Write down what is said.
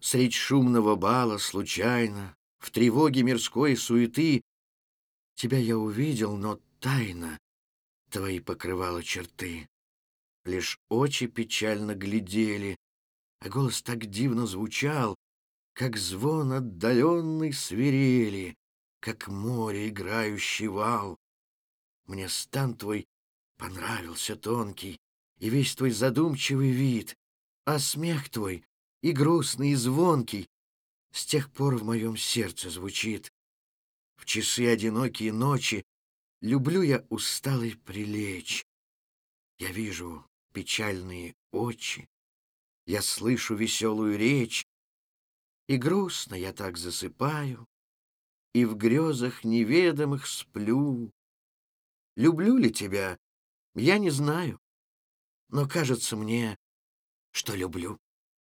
Средь шумного бала случайно, В тревоге мирской суеты, Тебя я увидел, но тайно Твои покрывала черты. Лишь очи печально глядели, А голос так дивно звучал, Как звон отдаленной свирели, Как море играющий вал. Мне стан твой понравился тонкий, И весь твой задумчивый вид, А смех твой и грустный, и звонкий С тех пор в моем сердце звучит. В часы одинокие ночи Люблю я усталый прилечь. Я вижу печальные очи, Я слышу веселую речь, И грустно я так засыпаю, И в грезах неведомых сплю. Люблю ли тебя, я не знаю, Но кажется мне, что люблю.